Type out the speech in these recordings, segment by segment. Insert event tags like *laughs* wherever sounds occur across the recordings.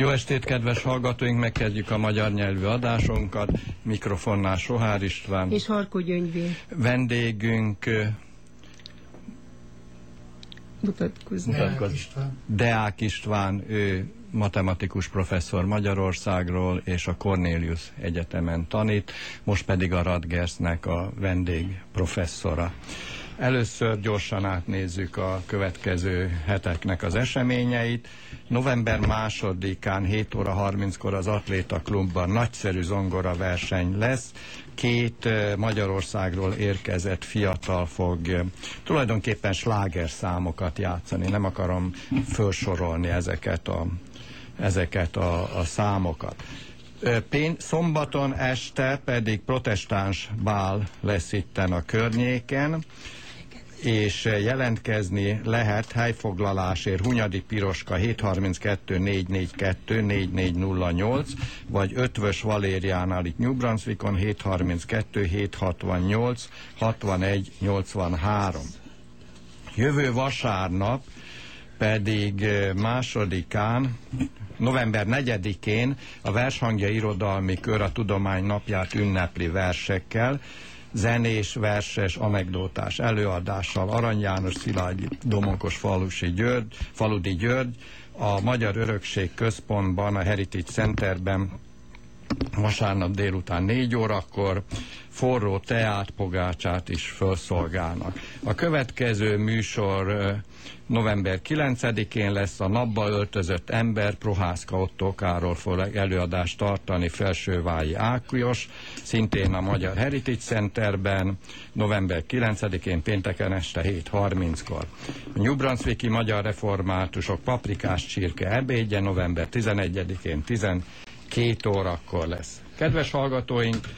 Jó estét, kedves hallgatóink! Megkezdjük a magyar nyelvű adásunkat. Mikrofonnál Sohár István. És Harkó Gyöngyvé Vendégünk mutatkozni. mutatkoz- Deák István, ő matematikus professzor Magyarországról, és a Cornelius Egyetemen tanít, most pedig a Radgersnek a vendég professzora. Először gyorsan átnézzük a következő heteknek az eseményeit. November másodikán 7 óra 30-kor az Atléta Klubban nagyszerű zongora verseny lesz. Két Magyarországról érkezett fiatal fog tulajdonképpen sláger számokat játszani. Nem akarom felsorolni ezeket a, ezeket a, a számokat. Pén, szombaton este pedig protestáns bál lesz itten a környéken, és eh, jelentkezni lehet helyfoglalásért Hunyadi Piroska 732 442 4408, vagy Ötvös Valériánál itt New Brunswickon 732 768 61 83. Jövő vasárnap pedig eh, másodikán, november 4-én a Vershangja Irodalmi Kör a Tudomány napját ünnepli versekkel, zenés, verses, anekdótás előadással Arany János, Szilágyi, Domonkos Falusi György, Faludi György, a Magyar Örökség Központban, a Heritage Centerben vasárnap délután 4 órakor forró teát, pogácsát is felszolgálnak. A következő műsor november 9-én lesz a napba öltözött ember, Prohászka Otto Károly fog előadást tartani Felsővályi Ákos, szintén a Magyar Heritage Centerben, november 9-én pénteken este 7.30-kor. A New Magyar Reformátusok paprikás csirke ebédje november 11-én 12 órakor lesz. Kedves hallgatóink,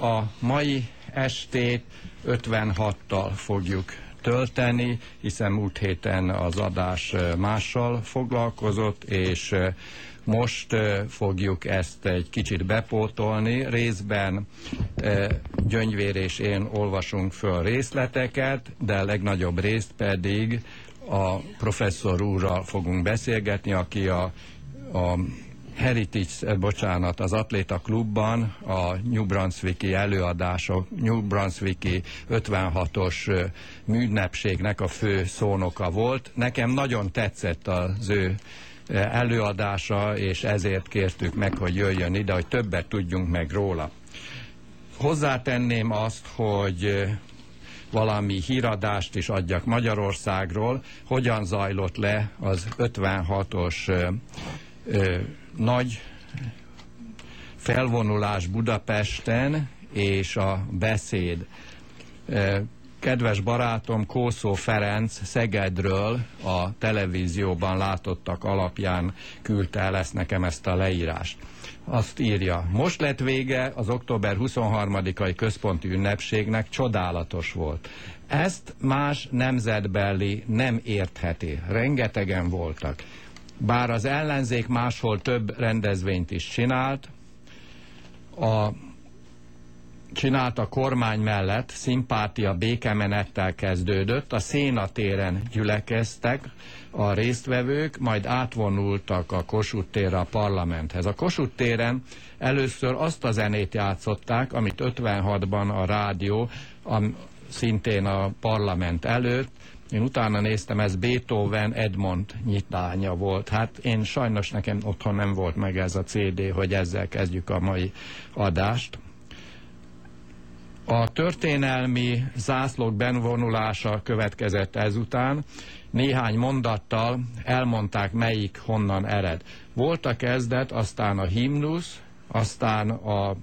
a mai estét 56-tal fogjuk tölteni, hiszen múlt héten az adás mással foglalkozott, és most fogjuk ezt egy kicsit bepótolni. Részben Gyöngyvér és én olvasunk föl részleteket, de legnagyobb részt pedig a professzor úrral fogunk beszélgetni, aki a, a Heritage, eh, bocsánat, az Atléta Klubban a New Brunswicki előadások, New Brunswicki 56-os eh, műnepségnek a fő szónoka volt. Nekem nagyon tetszett az ő eh, előadása, és ezért kértük meg, hogy jöjjön ide, hogy többet tudjunk meg róla. Hozzátenném azt, hogy valami híradást is adjak Magyarországról, hogyan zajlott le az 56-os nagy felvonulás Budapesten és a beszéd. Kedves barátom Kószó Ferenc Szegedről a televízióban látottak alapján küldte el ezt nekem ezt a leírást. Azt írja, most lett vége az október 23-ai központi ünnepségnek, csodálatos volt. Ezt más nemzetbeli nem értheti. Rengetegen voltak. Bár az ellenzék máshol több rendezvényt is csinált, a csinált a kormány mellett, szimpátia békemenettel kezdődött, a szénatéren gyülekeztek a résztvevők, majd átvonultak a Kossuth térre a parlamenthez. A Kossuth téren először azt a zenét játszották, amit 56-ban a rádió, a, szintén a parlament előtt én utána néztem, ez Beethoven Edmond nyitánya volt. Hát én sajnos nekem otthon nem volt meg ez a CD, hogy ezzel kezdjük a mai adást. A történelmi zászlók benvonulása következett ezután. Néhány mondattal elmondták, melyik honnan ered. Volt a kezdet, aztán a himnusz, aztán a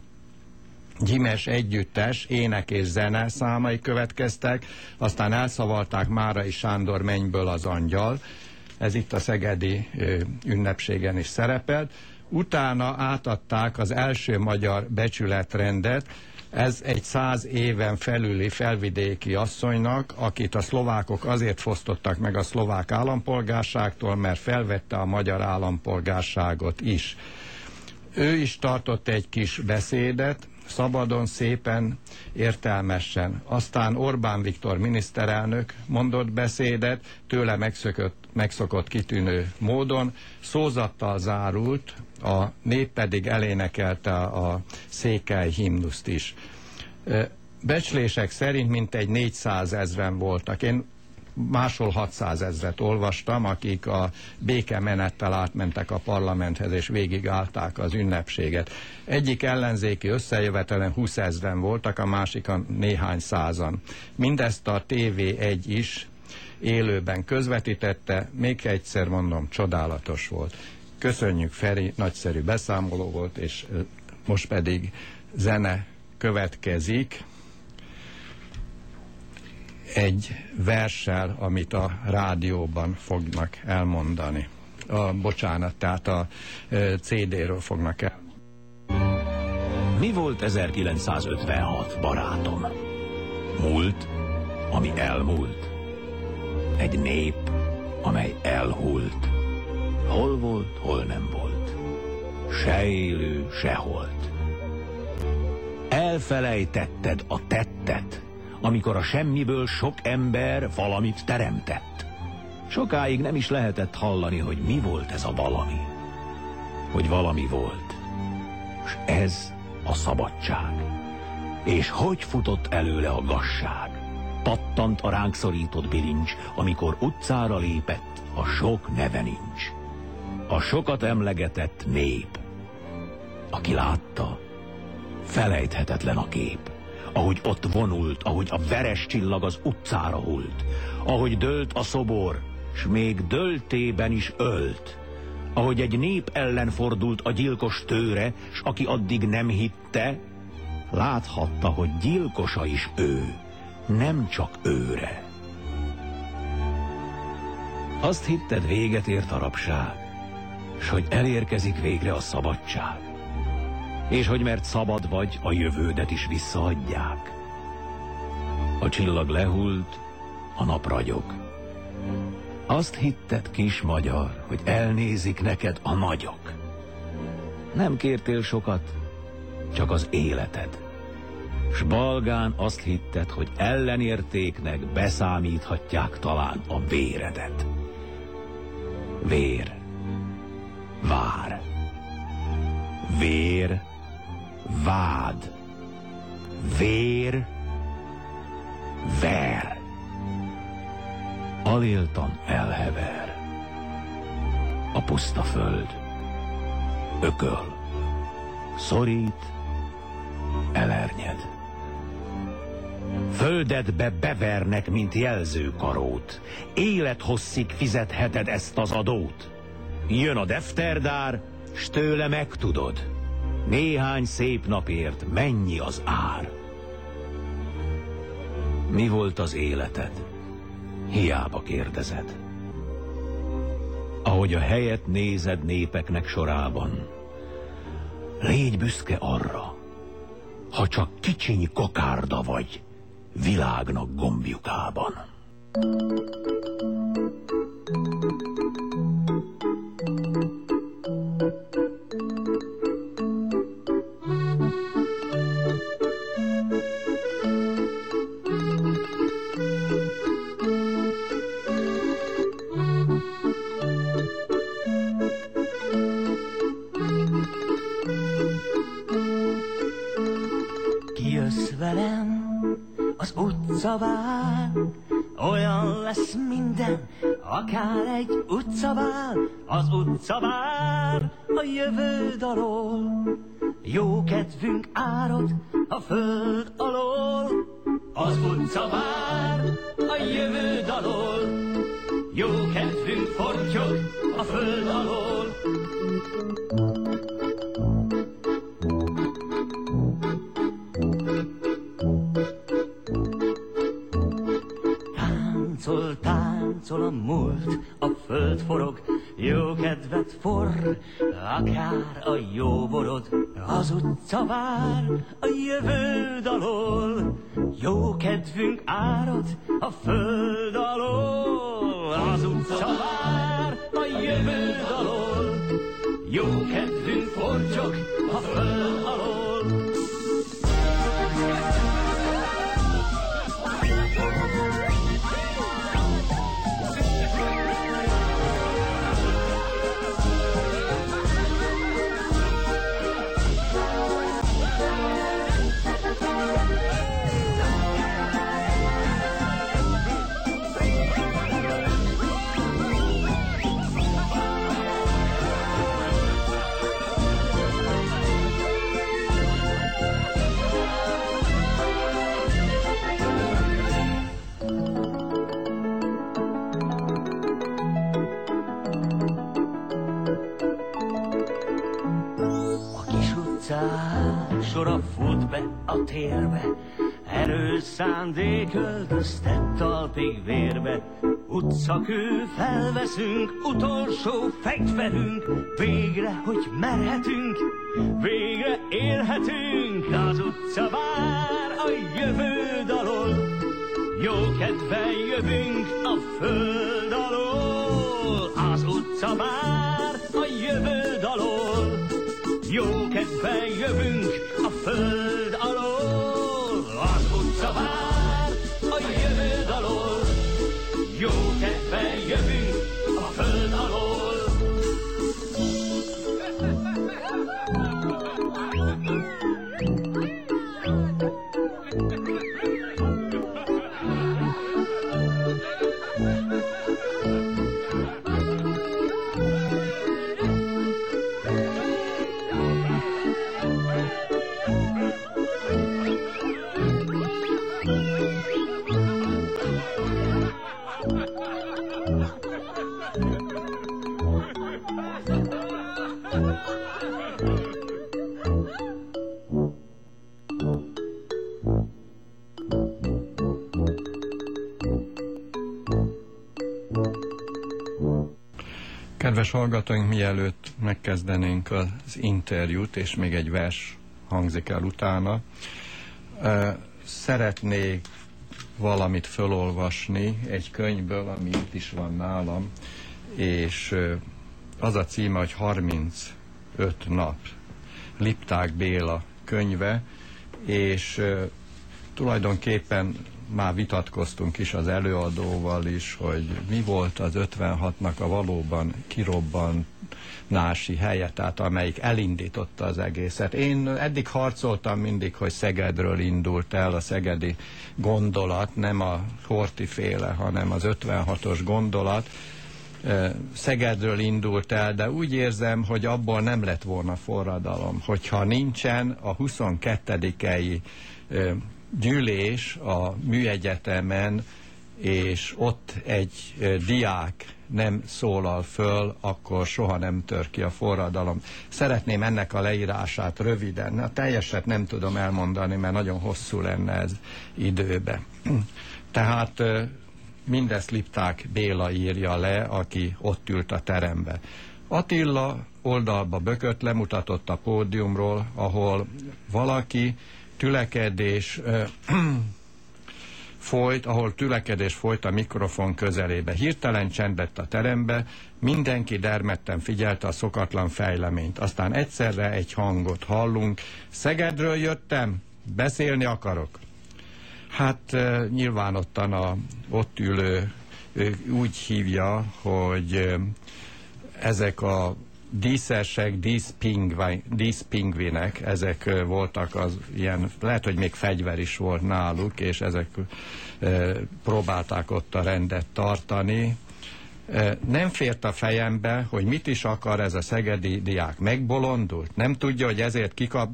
Gyimes együttes, ének és zene számai következtek, aztán elszavalták Márai Sándor mennyből az angyal, ez itt a szegedi ünnepségen is szerepelt. Utána átadták az első magyar becsületrendet, ez egy száz éven felüli felvidéki asszonynak, akit a szlovákok azért fosztottak meg a szlovák állampolgárságtól, mert felvette a magyar állampolgárságot is. Ő is tartott egy kis beszédet, szabadon, szépen, értelmesen. Aztán Orbán Viktor miniszterelnök mondott beszédet, tőle megszökött, megszokott kitűnő módon, szózattal zárult, a nép pedig elénekelte a székely himnuszt is. Becslések szerint mintegy 400 ezren voltak. Én máshol 600 ezret olvastam, akik a békemenettel átmentek a parlamenthez, és végigállták az ünnepséget. Egyik ellenzéki összejövetelen 20 ezren voltak, a másikon néhány százan. Mindezt a TV1 is élőben közvetítette, még egyszer mondom, csodálatos volt. Köszönjük Feri, nagyszerű beszámoló volt, és most pedig zene következik egy verssel, amit a rádióban fognak elmondani. A, bocsánat, tehát a CD-ről fognak el. Mi volt 1956, barátom? Múlt, ami elmúlt. Egy nép, amely elhult. Hol volt, hol nem volt. Se élő, se holt. Elfelejtetted a tettet, amikor a semmiből sok ember valamit teremtett. Sokáig nem is lehetett hallani, hogy mi volt ez a valami. Hogy valami volt. És ez a szabadság. És hogy futott előle a gasság? Pattant a ránk szorított bilincs, amikor utcára lépett, a sok neve nincs. A sokat emlegetett nép. aki látta, felejthetetlen a kép. Ahogy ott vonult, ahogy a veres csillag az utcára hult, ahogy dőlt a szobor, s még döltében is ölt, ahogy egy nép ellen fordult a gyilkos tőre, s aki addig nem hitte, láthatta, hogy gyilkosa is ő, nem csak őre. Azt hitted, véget ért a rabság, s hogy elérkezik végre a szabadság, és hogy mert szabad vagy, a jövődet is visszaadják. A csillag lehult, a nap ragyog. Azt hitted, kis magyar, hogy elnézik neked a nagyok. Nem kértél sokat, csak az életed. S balgán azt hitted, hogy ellenértéknek beszámíthatják talán a véredet. Vér. Vár. Vér. Vád. Vér. Ver. Aléltan elhever. A puszta föld. Ököl. Szorít. Elernyed. Földedbe bevernek, mint jelzőkarót. Élethosszig fizetheted ezt az adót. Jön a defterdár, s tőle megtudod. Néhány szép napért mennyi az ár. Mi volt az életed? Hiába kérdezed. Ahogy a helyet nézed népeknek sorában, légy büszke arra, ha csak kicsiny kokárda vagy, világnak gombjukában. Kijössz utcavár, olyan lesz minden, akár egy utcavár, az utcavár a jövőd alól. Jó kedvünk árad a föld alól, az utcavár a jövőd alól. Jó kedvünk fortyog a föld alól. Akár a jó borod. Az utca vár a jövőd alól, jó kedvünk árad a föld alól. Az utca vár a jövőd alól, jó kedvünk utcán sora fut be a térbe, erős szándék öldöztett talpig vérbe. Utcakő felveszünk, utolsó fegyverünk, végre, hogy merhetünk, végre élhetünk. Az utca vár a jövőd alól, jó kedvel jövünk a föld alól. Az utca vár kedvel jövünk a Kedves hallgatóink, mielőtt megkezdenénk az interjút, és még egy vers hangzik el utána, szeretnék valamit fölolvasni egy könyvből, ami itt is van nálam, és az a címe, hogy 35 nap. Lipták Béla könyve, és tulajdonképpen már vitatkoztunk is az előadóval is, hogy mi volt az 56-nak a valóban kirobbanási helye, tehát amelyik elindította az egészet. Én eddig harcoltam mindig, hogy Szegedről indult el a szegedi gondolat, nem a Horti féle, hanem az 56-os gondolat, Szegedről indult el, de úgy érzem, hogy abból nem lett volna forradalom, hogyha nincsen a 22-i gyűlés a műegyetemen, és ott egy diák nem szólal föl, akkor soha nem tör ki a forradalom. Szeretném ennek a leírását röviden, a teljeset nem tudom elmondani, mert nagyon hosszú lenne ez időbe. Tehát mindezt Lipták Béla írja le, aki ott ült a terembe. Attila oldalba bökött, lemutatott a pódiumról, ahol valaki tülekedés folyt, ahol tülekedés folyt a mikrofon közelébe. Hirtelen csend lett a terembe, mindenki dermedten figyelte a szokatlan fejleményt. Aztán egyszerre egy hangot hallunk. Szegedről jöttem, beszélni akarok. Hát nyilván ottan a ott ülő úgy hívja, hogy ezek a díszesek, díszpingvinek, ezek voltak az ilyen, lehet, hogy még fegyver is volt náluk, és ezek próbálták ott a rendet tartani. Nem fért a fejembe, hogy mit is akar ez a szegedi diák. Megbolondult, nem tudja, hogy ezért kikap,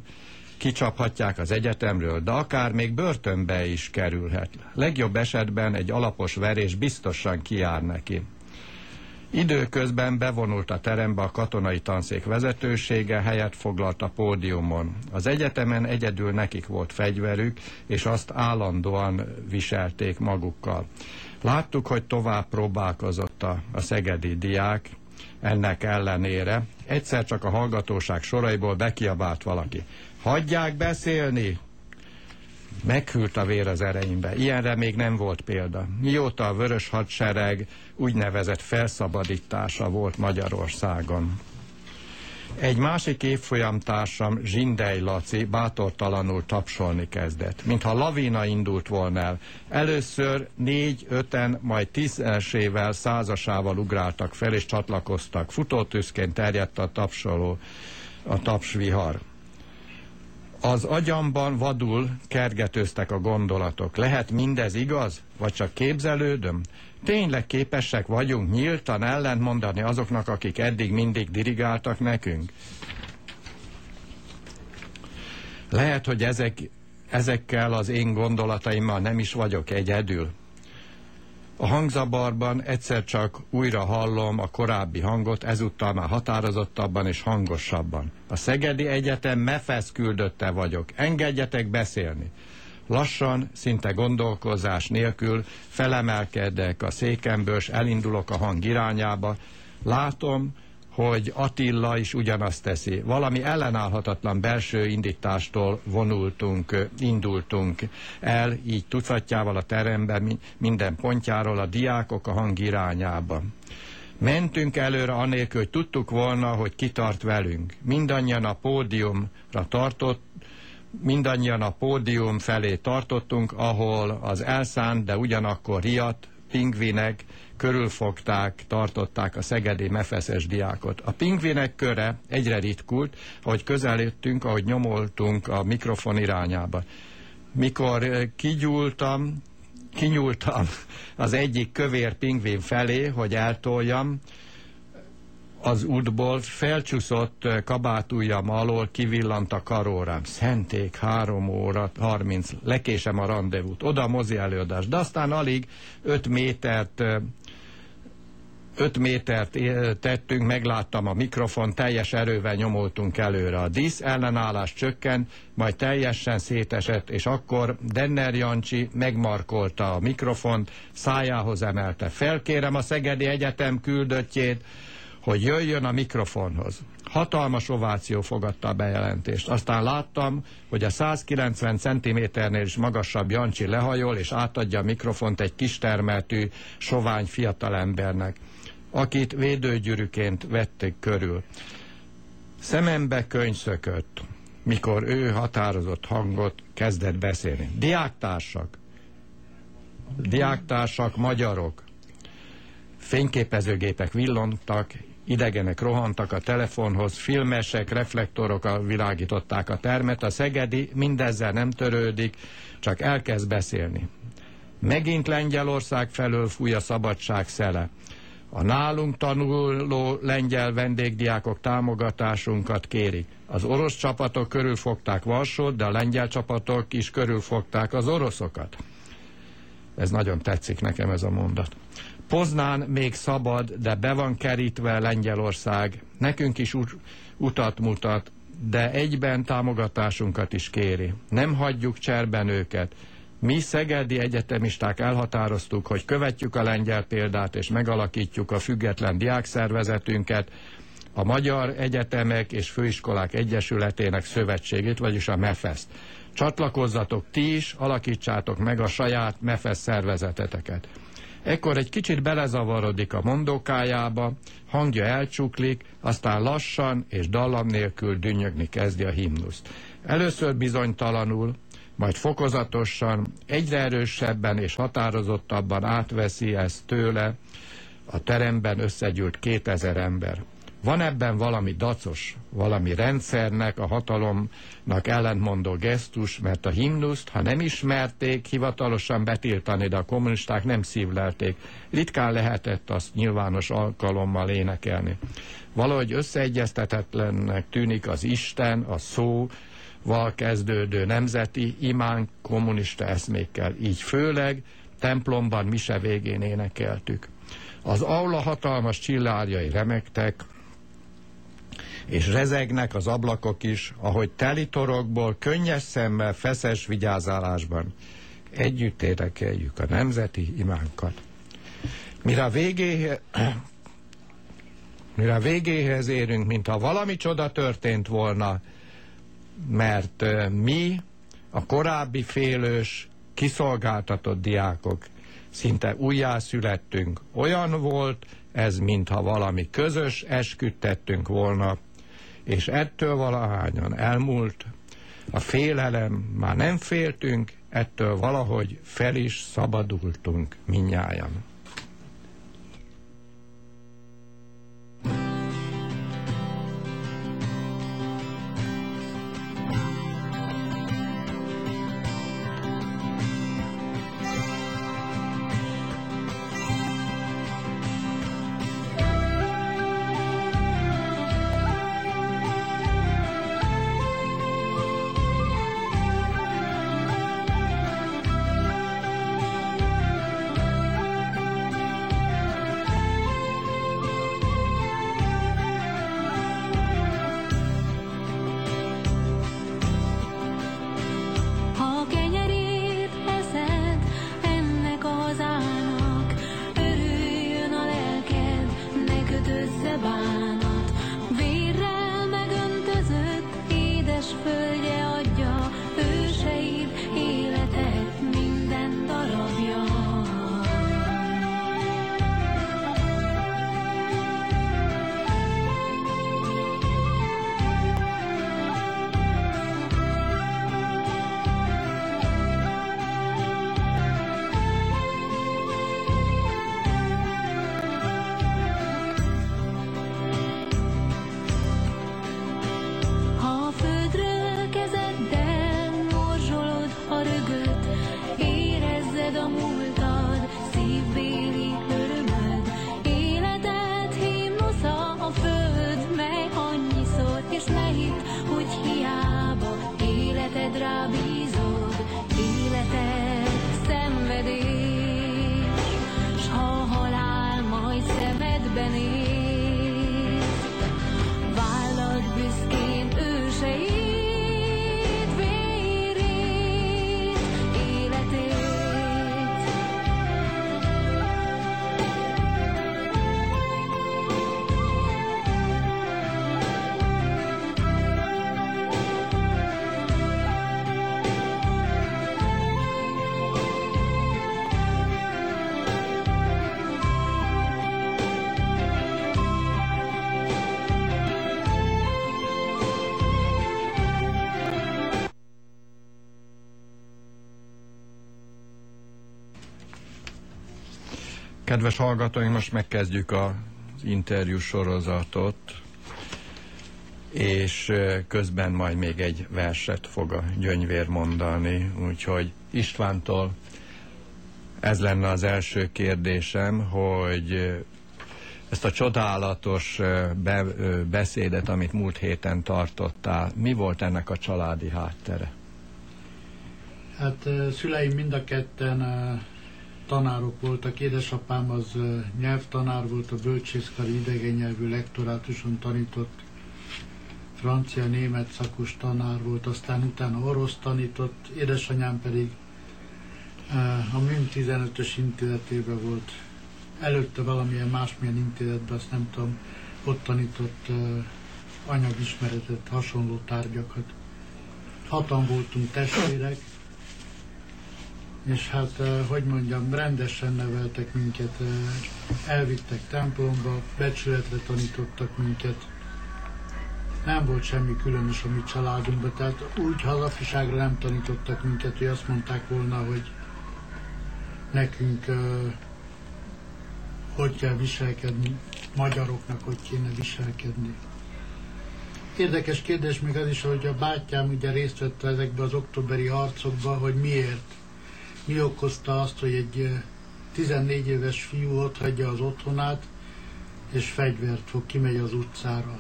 kicsaphatják az egyetemről, de akár még börtönbe is kerülhet. Legjobb esetben egy alapos verés biztosan kijár neki. Időközben bevonult a terembe a katonai tanszék vezetősége, helyet foglalt a pódiumon. Az egyetemen egyedül nekik volt fegyverük, és azt állandóan viselték magukkal. Láttuk, hogy tovább próbálkozott a, a szegedi diák, ennek ellenére. Egyszer csak a hallgatóság soraiból bekiabált valaki. Hagyják beszélni! Meghűlt a vér az ereimbe. Ilyenre még nem volt példa. Mióta a vörös hadsereg úgynevezett felszabadítása volt Magyarországon. Egy másik évfolyamtársam, Zsindej Laci bátortalanul tapsolni kezdett, mintha lavina indult volna el. Először négy-öten, majd tízesével, százasával ugráltak fel és csatlakoztak. Futótűzként terjedt a tapsoló, a tapsvihar. Az agyamban vadul kergetőztek a gondolatok. Lehet mindez igaz? Vagy csak képzelődöm? Tényleg képesek vagyunk nyíltan ellentmondani azoknak, akik eddig mindig dirigáltak nekünk? Lehet, hogy ezek, ezekkel az én gondolataimmal nem is vagyok egyedül. A hangzabarban egyszer csak újra hallom a korábbi hangot, ezúttal már határozottabban és hangosabban. A Szegedi Egyetem mefesz küldötte vagyok. Engedjetek beszélni. Lassan, szinte gondolkozás nélkül felemelkedek a székemből, és elindulok a hang irányába. Látom, hogy Attila is ugyanazt teszi. Valami ellenállhatatlan belső indítástól vonultunk, indultunk el, így tucatjával a teremben minden pontjáról a diákok a hang irányába. Mentünk előre anélkül, hogy tudtuk volna, hogy kitart velünk. Mindannyian a pódiumra tartott, mindannyian a pódium felé tartottunk, ahol az elszánt, de ugyanakkor riadt pingvinek körülfogták, tartották a szegedi mefeszes diákot. A pingvinek köre egyre ritkult, ahogy közelíttünk, ahogy nyomoltunk a mikrofon irányába. Mikor eh, kigyúltam, kinyúltam az egyik kövér pingvin felé, hogy eltoljam, az útból felcsúszott kabátújam alól kivillant a karórám. Szenték, három óra, harminc, lekésem a rendezvút. Oda a mozi előadás. De aztán alig öt métert 5 métert tettünk, megláttam a mikrofon, teljes erővel nyomoltunk előre. A dísz ellenállás csökkent, majd teljesen szétesett, és akkor Denner Jancsi megmarkolta a mikrofont, szájához emelte. Felkérem a Szegedi Egyetem küldöttjét, hogy jöjjön a mikrofonhoz. Hatalmas ováció fogadta a bejelentést. Aztán láttam, hogy a 190 cm-nél is magasabb Jancsi lehajol, és átadja a mikrofont egy kistermeltű, sovány fiatalembernek akit védőgyűrűként vették körül. Szemembe könyv szökött, mikor ő határozott hangot kezdett beszélni. Diáktársak, diáktársak, magyarok, fényképezőgépek villontak, idegenek rohantak a telefonhoz, filmesek, reflektorokkal világították a termet, a Szegedi mindezzel nem törődik, csak elkezd beszélni. Megint Lengyelország felől fúj a szabadság szele. A nálunk tanuló lengyel vendégdiákok támogatásunkat kérik. Az orosz csapatok körülfogták Varsót, de a lengyel csapatok is körülfogták az oroszokat. Ez nagyon tetszik nekem ez a mondat. Poznán még szabad, de be van kerítve Lengyelország. Nekünk is utat mutat, de egyben támogatásunkat is kéri. Nem hagyjuk cserben őket. Mi szegedi egyetemisták elhatároztuk, hogy követjük a lengyel példát és megalakítjuk a független diákszervezetünket, a Magyar Egyetemek és Főiskolák Egyesületének szövetségét, vagyis a MEFESZ-t. Csatlakozzatok ti is, alakítsátok meg a saját MEFESZ szervezeteteket. Ekkor egy kicsit belezavarodik a mondókájába, hangja elcsuklik, aztán lassan és dallam nélkül dünnyögni kezdi a himnuszt. Először bizonytalanul, majd fokozatosan, egyre erősebben és határozottabban átveszi ezt tőle a teremben összegyűlt 2000 ember. Van ebben valami dacos, valami rendszernek, a hatalomnak ellentmondó gesztus, mert a himnuszt, ha nem ismerték hivatalosan betiltani, de a kommunisták nem szívlelték. Ritkán lehetett azt nyilvános alkalommal énekelni. Valahogy összeegyeztetetlennek tűnik az Isten, a szó, val kezdődő nemzeti imán kommunista eszmékkel. Így főleg templomban mise végén énekeltük. Az aula hatalmas csillárjai remektek, és rezegnek az ablakok is, ahogy teli torokból, könnyes szemmel, feszes vigyázálásban együtt énekeljük a nemzeti imánkat. Mire a végéhez, *clears throat* mire a végéhez érünk, mintha valami csoda történt volna, mert mi, a korábbi félős, kiszolgáltatott diákok szinte újjászülettünk. Olyan volt ez, mintha valami közös esküdtettünk volna, és ettől valahányan elmúlt, a félelem, már nem féltünk, ettől valahogy fel is szabadultunk minnyáján. Kedves hallgatóink, most megkezdjük az interjú sorozatot, és közben majd még egy verset fog a gyönyvér mondani, úgyhogy Istvántól ez lenne az első kérdésem, hogy ezt a csodálatos be, beszédet, amit múlt héten tartottál, mi volt ennek a családi háttere? Hát szüleim mind a ketten tanárok voltak. Édesapám az nyelvtanár volt, a bölcsészkari idegen nyelvű lektorátuson tanított, francia, német szakos tanár volt, aztán utána orosz tanított, édesanyám pedig a MIM 15-ös intézetében volt. Előtte valamilyen másmilyen intézetben, azt nem tudom, ott tanított anyagismeretet, hasonló tárgyakat. Hatan voltunk testvérek, és hát, hogy mondjam, rendesen neveltek minket, elvittek templomba, becsületre tanítottak minket. Nem volt semmi különös a mi családunkban, tehát úgy hazafiságra nem tanítottak minket, hogy azt mondták volna, hogy nekünk hogy kell viselkedni, magyaroknak hogy kéne viselkedni. Érdekes kérdés még az is, hogy a bátyám ugye részt vett ezekbe az októberi harcokba, hogy miért mi okozta azt, hogy egy 14 éves fiú ott hagyja az otthonát, és fegyvert fog, kimegy az utcára.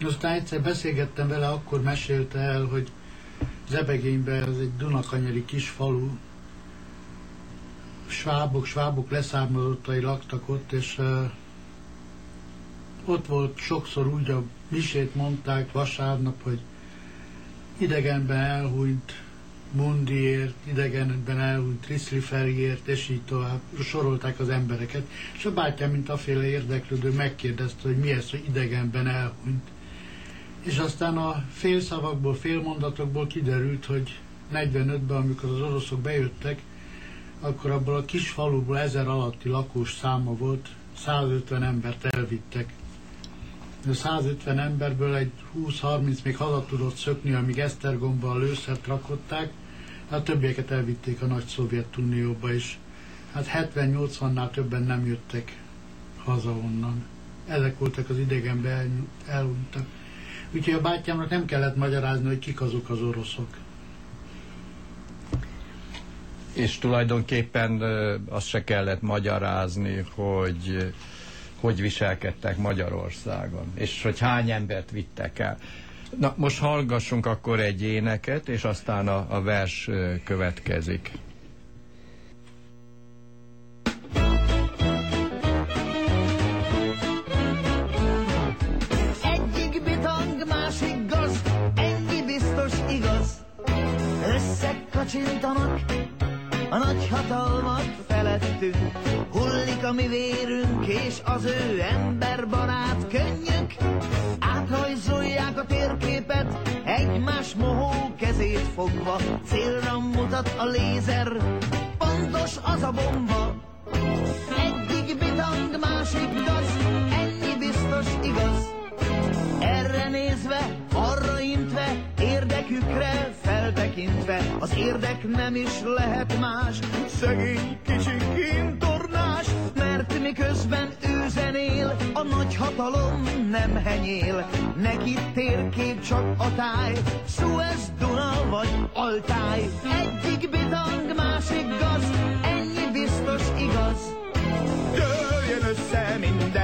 Aztán egyszer beszélgettem vele, akkor mesélte el, hogy Zebegényben, ez egy Dunakanyari kis falu, svábok, svábok leszármazottai laktak ott, és uh, ott volt sokszor úgy a misét mondták vasárnap, hogy idegenben elhúnyt Mundiért, idegenben elhúnyt Triszliferiért, és így tovább sorolták az embereket. És a bátyám, mint aféle érdeklődő, megkérdezte, hogy mi ez, hogy idegenben elhunyt. És aztán a félszavakból, félmondatokból kiderült, hogy 45-ben, amikor az oroszok bejöttek, akkor abból a kis faluból ezer alatti lakós száma volt, 150 embert elvittek. A 150 emberből egy 20-30 még haza tudott szökni, amíg Esztergomba a lőszert rakották, a többieket elvitték a nagy Szovjetunióba is. Hát 70-80-nál többen nem jöttek haza onnan. Ezek voltak az idegenben elhunytak. Úgyhogy a bátyámnak nem kellett magyarázni, hogy kik azok az oroszok. És tulajdonképpen azt se kellett magyarázni, hogy hogy viselkedtek Magyarországon, és hogy hány embert vittek el. Na, most hallgassunk akkor egy éneket, és aztán a, a vers következik. Egyik bitang, másik gaz, ennyi biztos igaz. Összekacsintanak a nagy hatalmak felettünk. Hullik a mi vérünk, és az ő emberbarát könnyük. Átrajzolják a térképet, egymás mohó kezét fogva. Célra mutat a lézer, pontos az a bomba. Egyik bitang, másik gaz, ennyi biztos igaz. Erre nézve, arra intve, érdekükre feltekintve, az érdek nem is lehet más, szegény kicsi kintornás, mert miközben ő zenél, a nagy hatalom nem henyél, neki térkép csak a táj, Suez, Duna vagy Altáj, egyik bitang, másik gaz, ennyi biztos igaz. Dőljön össze minden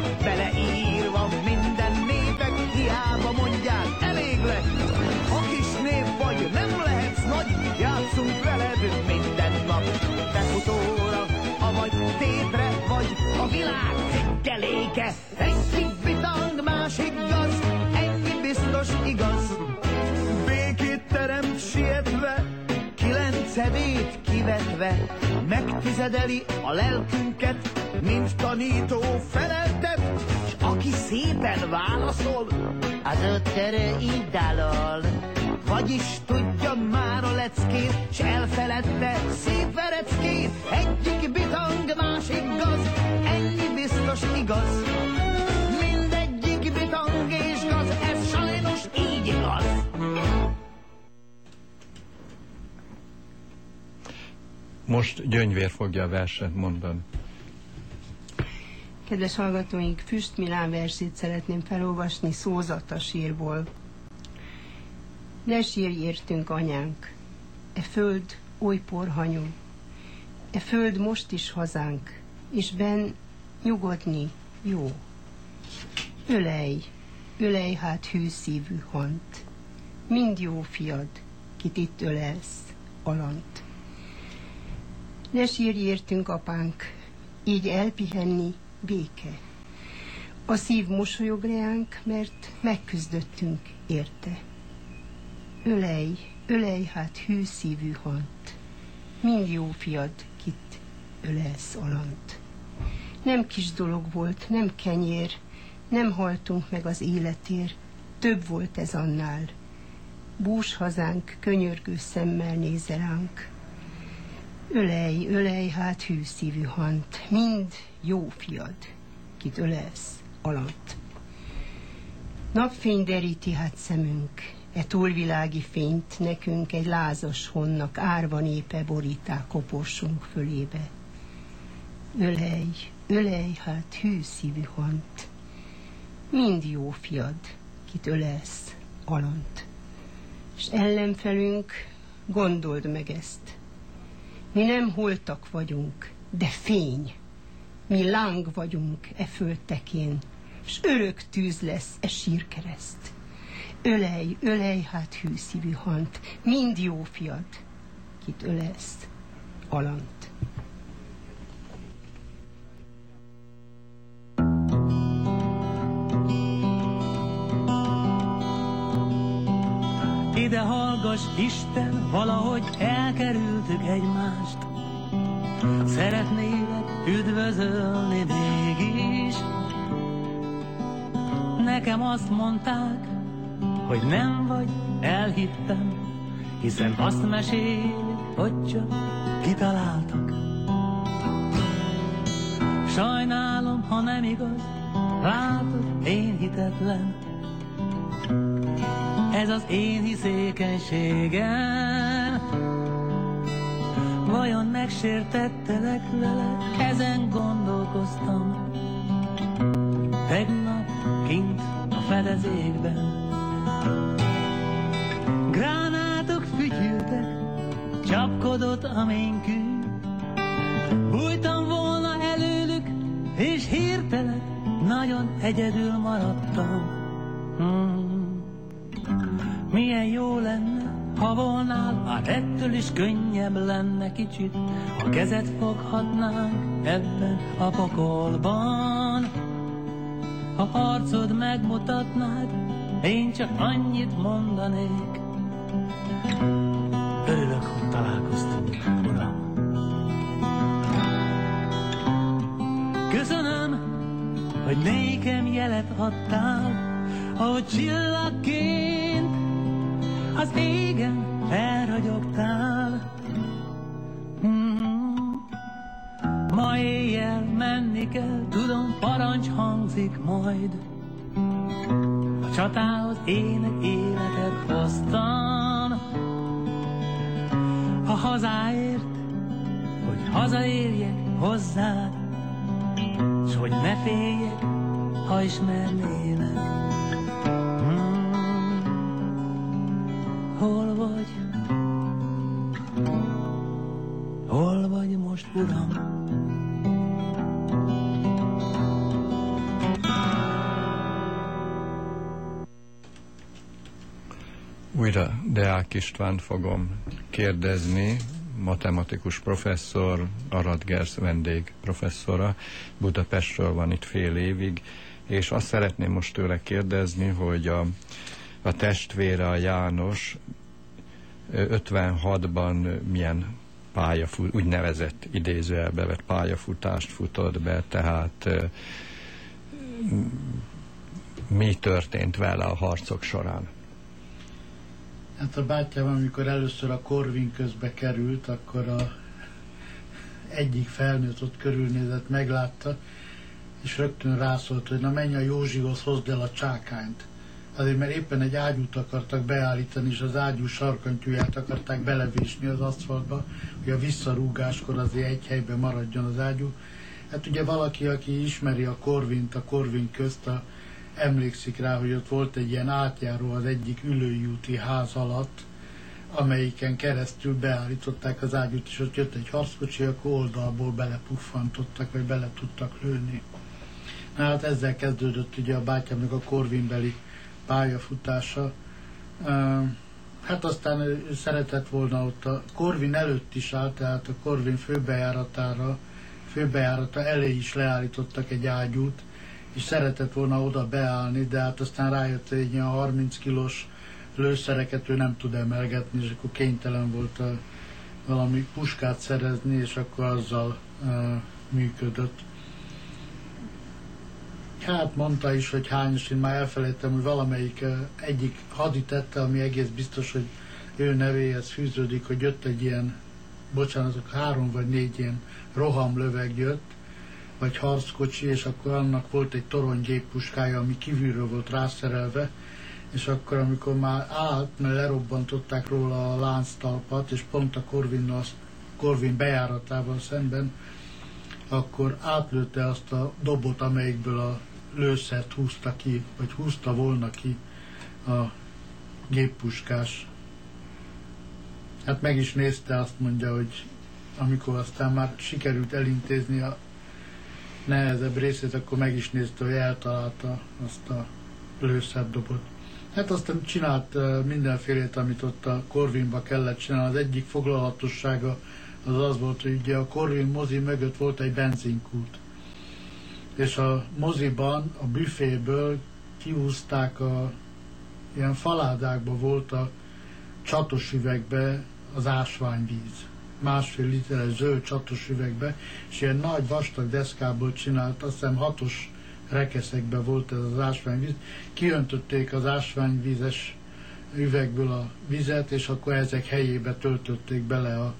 lista, beleírva minden népek, hiába mondják, elég lett. Ha kis nép vagy, nem lehetsz nagy, játszunk veled minden nap. Befutóra, avagy tétre, vagy a világ ciggeléke. Egyik bitang, másik gaz, ennyi biztos igaz. Békét teremt sietve, kilencedét kivel kivetve, megtizedeli a lelkünket, mint tanító feleltet, és aki szépen válaszol, az ott így dalol. Vagyis tudja már a leckét, s elfeledte szép vereckét. Egyik bitang, másik gaz, ennyi biztos igaz. Most Gyöngyvér fogja a verset mondani. Kedves hallgatóink, Füst Milán versét szeretném felolvasni szózata sírból. Ne sírj értünk, anyánk, e föld oly porhanyú, e föld most is hazánk, és ben nyugodni jó. Ölej, ölej hát hű szívű hant, mind jó fiad, kit itt ölelsz, alant. Ne sírj értünk, apánk, így elpihenni béke. A szív mosolyog reánk, mert megküzdöttünk érte. Ölej, ölej hát hű szívű hant, mind jó fiad, kit ölelsz alant. Nem kis dolog volt, nem kenyér, nem haltunk meg az életér, több volt ez annál. Bús hazánk könyörgő szemmel néze ránk. Ölej, ölej hát hű szívű hant, mind jó fiad, kit ölelsz alant. Napfény deríti hát szemünk, e túlvilági fényt nekünk egy lázas honnak árva népe borítá koporsunk fölébe. Ölej, ölej hát hű hant, mind jó fiad, kit ölelsz alant. És ellenfelünk, gondold meg ezt, mi nem holtak vagyunk, de fény. Mi láng vagyunk e földtekén, s örök tűz lesz e sírkereszt. Ölej, ölej hát hűszívű hant, mind jó fiad, kit ölesz, alant. Ide hallgass Isten, valahogy elkerültük egymást. Szeretnélek üdvözölni mégis. Nekem azt mondták, hogy nem vagy, elhittem, hiszen azt mesélik, hogy csak kitaláltak. Sajnálom, ha nem igaz, látod, én hitetlen, ez az én hiszékenységem. Vajon megsértettelek vele, ezen gondolkoztam. Tegnap kint a fedezékben. Gránátok fütyültek, csapkodott a ménkű. Bújtam volna előlük, és hirtelen nagyon egyedül maradtam. Hmm. Milyen jó lenne, ha volnál, hát ettől is könnyebb lenne kicsit, ha kezet foghatnánk ebben a pokolban. Ha arcod megmutatnád, én csak annyit mondanék. Örülök, hogy találkoztunk, uram. Köszönöm, hogy nékem jelet adtál, ahogy csillagként az égen elragyogtál. Mm-hmm. Ma éjjel menni kell, tudom, parancs hangzik majd. A csatához ének életet hoztam. Ha hazáért, hogy hazaérjek hozzád, s hogy ne féljek, ha ismernélek. Hol vagy? Hol vagy most, Uram? Újra Deák István fogom kérdezni, matematikus professzor, Arad Gersz vendég professzora, Budapestről van itt fél évig, és azt szeretném most tőle kérdezni, hogy a a testvére, a János 56-ban milyen pályafut, úgynevezett idézőjelbe vett pályafutást futott be, tehát mi történt vele a harcok során? Hát a bátyám, amikor először a Korvin közbe került, akkor a egyik felnőtt ott körülnézett, meglátta, és rögtön rászólt, hogy na menj a Józsihoz, hozd el a csákányt. Azért, mert éppen egy ágyút akartak beállítani, és az ágyú sarkantyúját akarták belevésni az aszfaltba, hogy a visszarúgáskor azért egy helyben maradjon az ágyú. Hát ugye valaki, aki ismeri a Korvint, a Korvin közt, a, emlékszik rá, hogy ott volt egy ilyen átjáró az egyik ülői úti ház alatt, amelyiken keresztül beállították az ágyút, és ott jött egy harckocsi, akkor oldalból belepuffantottak, vagy bele tudtak lőni. Na hát ezzel kezdődött ugye a bátyámnak a korvinbeli pályafutása. Hát aztán ő szeretett volna ott a Korvin előtt is állt, tehát a Korvin főbejáratára, főbejárata elé is leállítottak egy ágyút, és szeretett volna oda beállni, de hát aztán rájött, egy ilyen 30 kilós lőszereket ő nem tud emelgetni, és akkor kénytelen volt a, valami puskát szerezni, és akkor azzal uh, működött. Hát mondta is, hogy hányos, én már elfelejtem, hogy valamelyik egyik haditette, ami egész biztos, hogy ő nevéhez fűződik, hogy jött egy ilyen, bocsánat, azok három vagy négy ilyen rohamlöveg jött, vagy harckocsi, és akkor annak volt egy toronygéppuskája, ami kívülről volt rászerelve, és akkor, amikor már állt, mert lerobbantották róla a lánctalpat, és pont a Corvin, Corvin bejáratával szemben, akkor átlőtte azt a dobot, amelyikből a lőszert húzta ki, vagy húzta volna ki a géppuskás. Hát meg is nézte, azt mondja, hogy amikor aztán már sikerült elintézni a nehezebb részét, akkor meg is nézte, hogy eltalálta azt a lőszerdobot. Hát aztán csinált mindenfélét, amit ott a Corvinba kellett csinálni. Az egyik foglalatossága az az volt, hogy ugye a Corvin mozi mögött volt egy benzinkút. És a moziban, a büféből kihúzták a ilyen faládákba volt a csatos üvegbe az ásványvíz másfél literes zöld csatos üvegbe, és ilyen nagy vastag deszkából csinált, azt hiszem hatos rekeszekbe volt ez az ásványvíz. Kiöntötték az ásványvízes üvegből a vizet, és akkor ezek helyébe töltötték bele a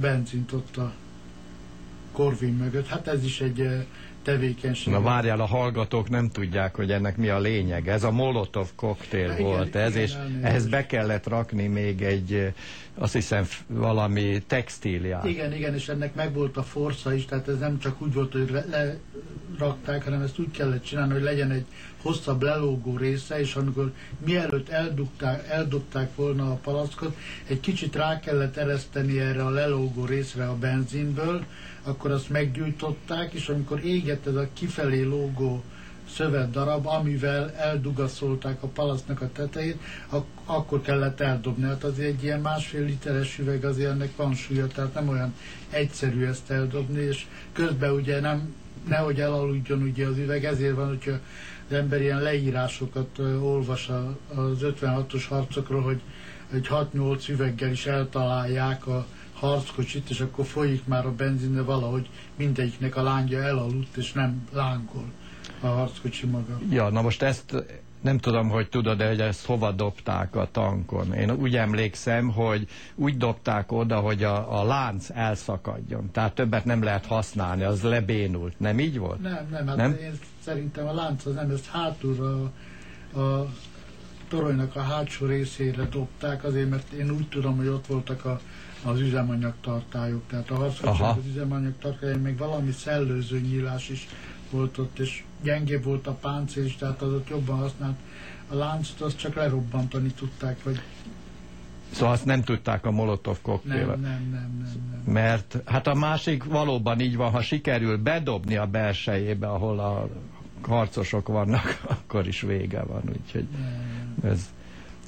benzint ott a korvin mögött. Hát ez is egy tevékenység. Na várjál, a hallgatók nem tudják, hogy ennek mi a lényeg. Ez a Molotov koktél volt ez, és ehhez be kellett rakni még egy, azt hiszem, valami textíliát. Igen, igen, és ennek meg volt a forca is, tehát ez nem csak úgy volt, hogy lerakták, hanem ezt úgy kellett csinálni, hogy legyen egy hosszabb lelógó része, és amikor mielőtt eldugták, eldobták volna a palackot, egy kicsit rá kellett ereszteni erre a lelógó részre a benzinből, akkor azt meggyújtották, és amikor égett ez a kifelé lógó szövet darab, amivel eldugaszolták a palasznak a tetejét, ak- akkor kellett eldobni. Hát azért egy ilyen másfél literes üveg azért ennek van súlya, tehát nem olyan egyszerű ezt eldobni, és közben ugye nem, nehogy elaludjon ugye az üveg, ezért van, hogyha az ember ilyen leírásokat olvas az 56-os harcokról, hogy, hogy 6-8 üveggel is eltalálják a, harckocsit, és akkor folyik már a benzin, de valahogy mindegyiknek a lángja elaludt, és nem lángol a harckocsi maga. Ja, na most ezt nem tudom, hogy tudod, de hogy ezt hova dobták a tankon. Én úgy emlékszem, hogy úgy dobták oda, hogy a, a lánc elszakadjon. Tehát többet nem lehet használni, az lebénult. Nem így volt? Nem, nem, hát nem? én szerintem a lánc az nem, ezt hátulra a, a toronynak a hátsó részére dobták, azért mert én úgy tudom, hogy ott voltak a az üzemanyagtartályok, tehát a harckocsinak az üzemanyagtartály, még valami szellőző nyílás is volt ott, és gyengébb volt a páncél is, tehát az ott jobban használt. A láncot azt csak lerobbantani tudták, vagy Szóval azt nem tudták a Molotov koktél. Nem, nem, nem, nem, nem. Mert hát a másik valóban így van, ha sikerül bedobni a belsejébe, ahol a harcosok vannak, *laughs* akkor is vége van. Úgyhogy ez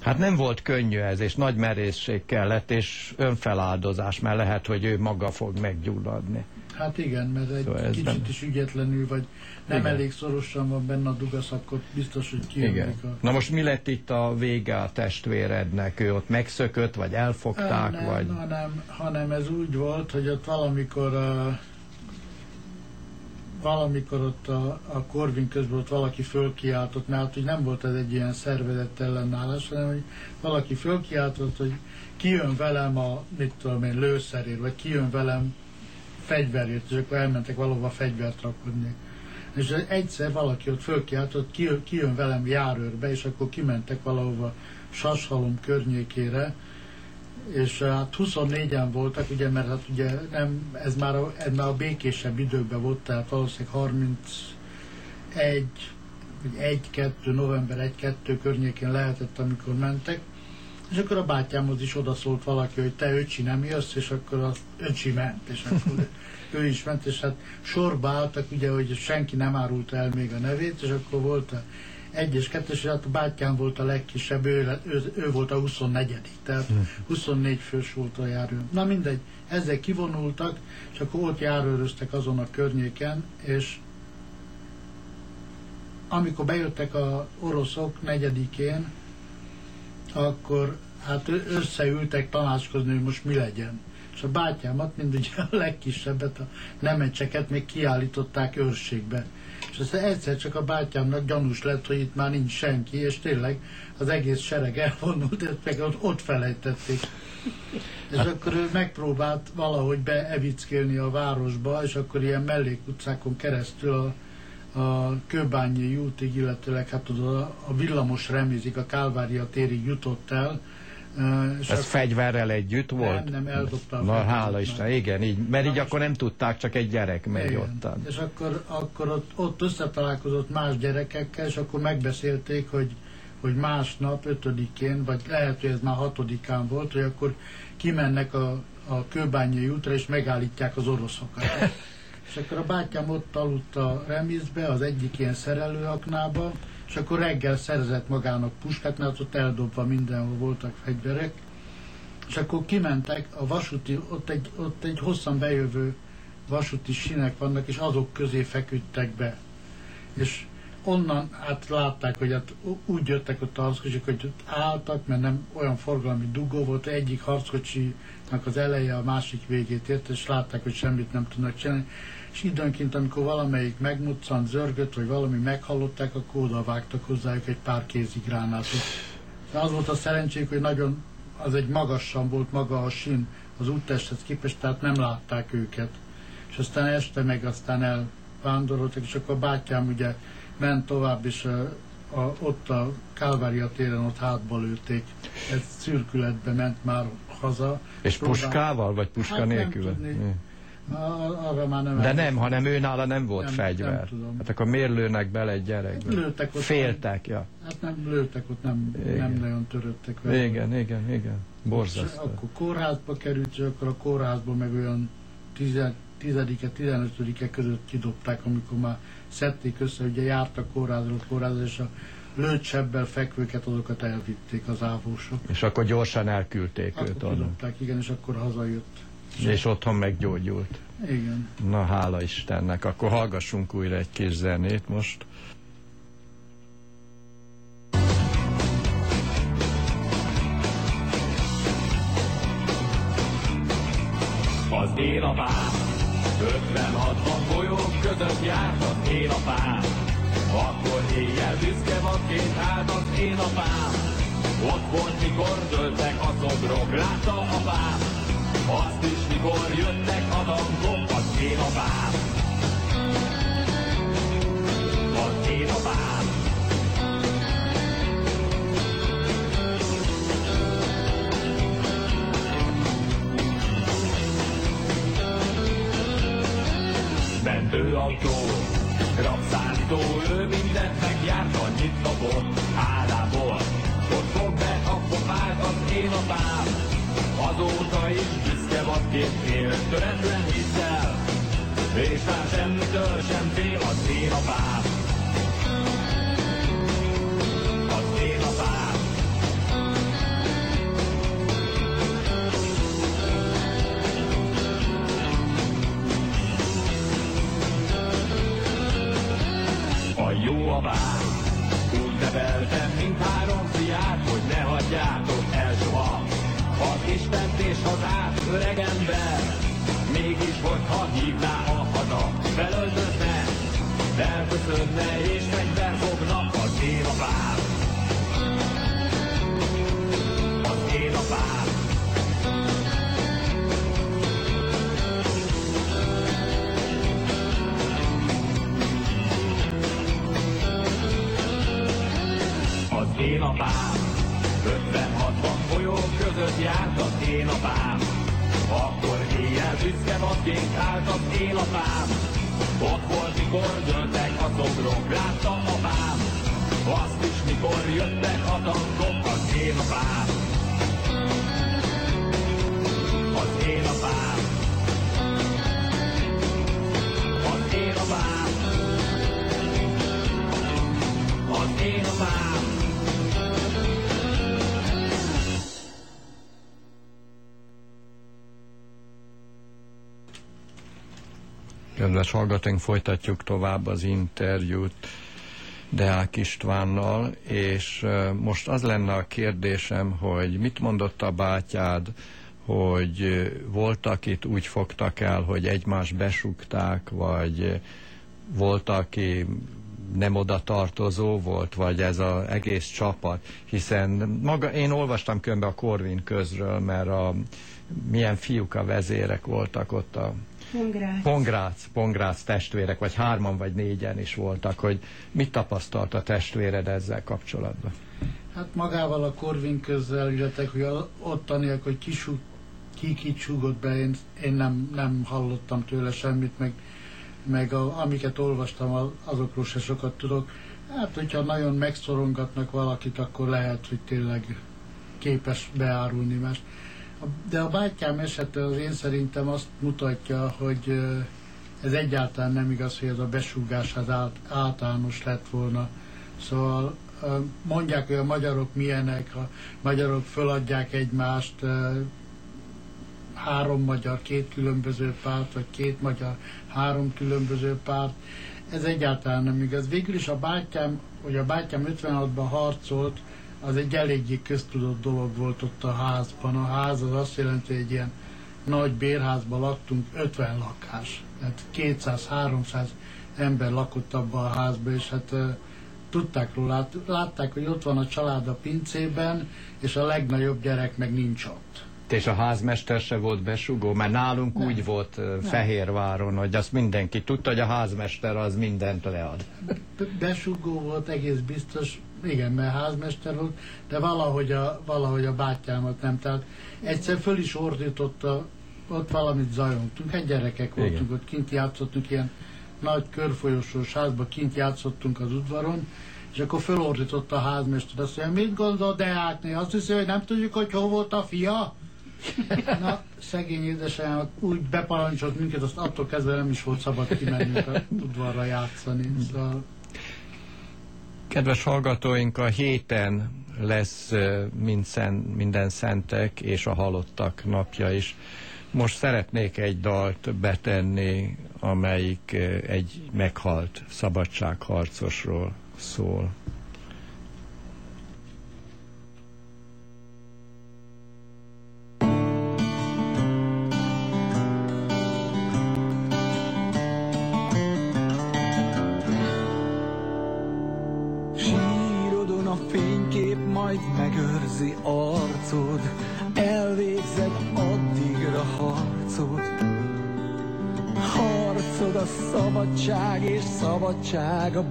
Hát nem volt könnyű ez, és nagy merészség kellett, és önfeláldozás, mert lehet, hogy ő maga fog meggyulladni. Hát igen, mert egy Szóval kicsit benne. is ügyetlenül, vagy nem Igen. elég szorosan van benne a dugasz, akkor biztos, hogy kijönnek a... Na most mi lett itt a vége a testvérednek? Ő ott megszökött, vagy elfogták, nem, vagy... hanem, hanem ez úgy volt, hogy ott valamikor a, valamikor ott a, a Korvin közben ott valaki fölkiáltott, mert hogy nem volt ez egy ilyen szervezett ellenállás, hanem hogy valaki fölkiáltott, hogy kijön velem a, mit tudom én, lőszerért, vagy kijön velem fegyverért, és akkor elmentek valahova fegyvert rakodni. És egyszer valaki ott fölkiáltott, kijön, kijön velem járőrbe, és akkor kimentek valahova Sashalom környékére, és eh, hát 24-en voltak, ugye, mert hát ugye nem, ez már a, ez már a békésebb időkben volt, tehát valószínűleg 31, vagy 1-2, november 1-2 környékén lehetett, amikor mentek, és akkor a bátyámhoz is odaszólt valaki, hogy te öcsi nem jössz, és akkor az öcsi ment, és akkor ő is ment, és hát sorba álltak, ugye, hogy senki nem árulta el még a nevét, és akkor volt a egyes, kettes, és hát a bátyám volt a legkisebb, ő, ő, ő volt a 24 tehát 24 fős volt a járő. Na mindegy, ezzel kivonultak, és akkor ott járőröztek azon a környéken, és amikor bejöttek a oroszok negyedikén, akkor hát összeültek tanácskozni, hogy most mi legyen. És a bátyámat, mind ugye *laughs* a legkisebbet, a nemecseket még kiállították őrségbe. Aztán egyszer csak a bátyámnak gyanús lett, hogy itt már nincs senki, és tényleg az egész sereg elvonult, ezt meg ott, ott felejtették. És akkor ő megpróbált valahogy beevickélni a városba, és akkor ilyen mellékutcákon keresztül a, a Kőbányi útig, illetőleg hát oda a villamos remízik, a Kálvária térig jutott el. És Ez fegyverrel együtt volt? nem, eldobta a Na, hála Isten, igen, így, mert Na így akkor nem tudták, csak egy gyerek megy ottan. És akkor, akkor ott, ott összetalálkozott más gyerekekkel, és akkor megbeszélték, hogy, hogy másnap, ötödikén, vagy lehet, hogy ez már hatodikán volt, hogy akkor kimennek a, a kőbányai útra, és megállítják az oroszokat. *laughs* és akkor a bátyám ott aludt a remizbe, az egyik ilyen szerelőaknába, és akkor reggel szerzett magának puskát, mert ott eldobva mindenhol voltak fegyverek, és akkor kimentek a vasúti, ott egy, ott egy hosszan bejövő vasúti sinek vannak, és azok közé feküdtek be. És onnan hát látták, hogy hát úgy jöttek ott a harckocsik, hogy ott álltak, mert nem olyan forgalmi dugó volt, egyik harckocsinak az eleje a másik végét ért, és látták, hogy semmit nem tudnak csinálni. És időnként, amikor valamelyik megmuccant, zörgött, vagy valami meghallották, akkor oda vágtak hozzájuk egy pár kézigránátot. De az volt a szerencsék, hogy nagyon, az egy magasan volt maga a sin az úttesthez képest, tehát nem látták őket. És aztán este meg aztán elvándoroltak, és akkor a bátyám ugye ment tovább, és a, a, ott a Kálvária téren ott hátba lőtték. Ez szürkületbe ment már haza. És Próbál- puskával, vagy puska Hát nem nélkül? Hm. A- Arra már nem De emlékszem. nem, hanem ő nála nem volt Nem- fegyver. nem tudom. Hát akkor miért lőnek bele egy gyerekbe? Lőttek ott. Féltek, ja. Hát nem lőttek ott, nem, Igen. nem nagyon törődtek vele. Igen, igen, igen. Borzasztó. akkor kórházba került, akkor a kórházba meg olyan 10-e, 15-e között kidobták, amikor már szedték össze, ugye jártak kórházról kórházra, és a lőtt sebbel fekvőket, azokat elvitték az ávósok. És akkor gyorsan elküldték őt Akkor onnan. kidobták, igen, és akkor hazajött. És otthon meggyógyult. Igen. Na, hála Istennek. Akkor hallgassunk újra egy kis zenét most. Az én apám 56 folyók között járt az én apám Akkor éjjel büszke vakként állt az én apám Ott volt, mikor dőltek a szobrok, látta apám Azt is, mikor jöttek a tankok, az én apám Az én apám mentőautó, rabszállító, ő mindent megjárt, annyit kapott, hálából. Ott fog be, akkor vált az én apám, azóta is büszke vadként él, töretlen hiszel, és már semmitől sem fél. Az én apám. Úgy neveltem, mint három fiát, hogy ne hagyjátok el soha. Az Istent és hazát, öreg ember, mégis hogyha hívná a haza, felöltözne, elköszönne és fegyver fogna az én apám. Az én apám. Az én apám 50-60 folyók között járt az én apám Akkor éjjel büszke vadként állt az én apám Ott volt, mikor döntek a szobrok, látta apám. Azt is, mikor jöttek a tankok, az én apám Az én apám Az én apám Az én Kedves hallgatóink, folytatjuk tovább az interjút Deák Istvánnal, és most az lenne a kérdésem, hogy mit mondott a bátyád, hogy voltak itt úgy fogtak el, hogy egymást besugták, vagy volt, aki nem oda tartozó volt, vagy ez az egész csapat, hiszen maga, én olvastam könyvbe a Korvin közről, mert a, milyen fiúk a vezérek voltak ott a Pongrác. Pongrác, Pongrác testvérek, vagy hárman, vagy négyen is voltak, hogy mit tapasztalt a testvéred ezzel kapcsolatban? Hát magával a Korvin közzel, illetve hogy ottaniak, hogy kisú, ki kit súgott be, én, én nem, nem hallottam tőle semmit, meg, meg a, amiket olvastam, azokról se sokat tudok. Hát, hogyha nagyon megszorongatnak valakit, akkor lehet, hogy tényleg képes beárulni más. De a bátyám esete az én szerintem azt mutatja, hogy ez egyáltalán nem igaz, hogy ez a besúgás az át, általános lett volna. Szóval mondják, hogy a magyarok milyenek, a magyarok föladják egymást, három magyar, két különböző párt, vagy két magyar, három különböző párt. Ez egyáltalán nem igaz. Végül is a bátyám, hogy a bátyám 56-ban harcolt, az egy eléggé köztudott dolog volt ott a házban. A ház az azt jelenti, hogy egy ilyen nagy bérházban laktunk, 50 lakás. Tehát 200-300 ember lakott abban a házban, és hát ö, tudták róla, lát- látták, hogy ott van a család a pincében, és a legnagyobb gyerek meg nincs ott. És a házmester se volt besugó, mert nálunk Nem. úgy volt uh, Fehérváron, hogy azt mindenki tudta, hogy a házmester az mindent lead. Be- Besugó volt, egész biztos, igen, mert házmester volt, de valahogy a, valahogy a bátyámat nem. Tehát egyszer föl is ordította, ott valamit zajongtunk, hát gyerekek voltunk, Igen. ott kint játszottunk ilyen nagy körfolyosós házba, kint játszottunk az udvaron, és akkor fölordította a házmester, azt mondja, mit gondol Deákné? Azt hiszi, hogy nem tudjuk, hogy hol volt a fia? Na, szegény édesanyám úgy beparancsolt minket, azt attól kezdve nem is volt szabad kimennünk a udvarra játszani. Szóval Kedves hallgatóink, a héten lesz minden szentek és a halottak napja is. Most szeretnék egy dalt betenni, amelyik egy meghalt szabadságharcosról szól. Szabadság a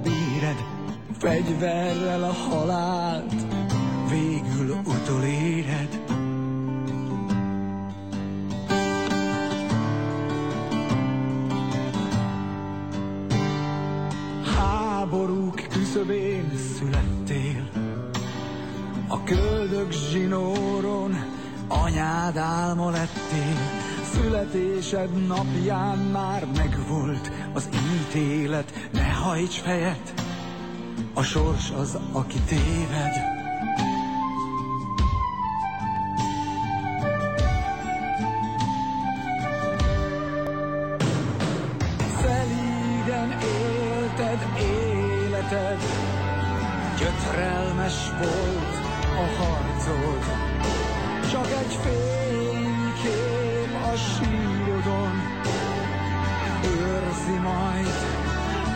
hajts fejet, a sors az, aki téved.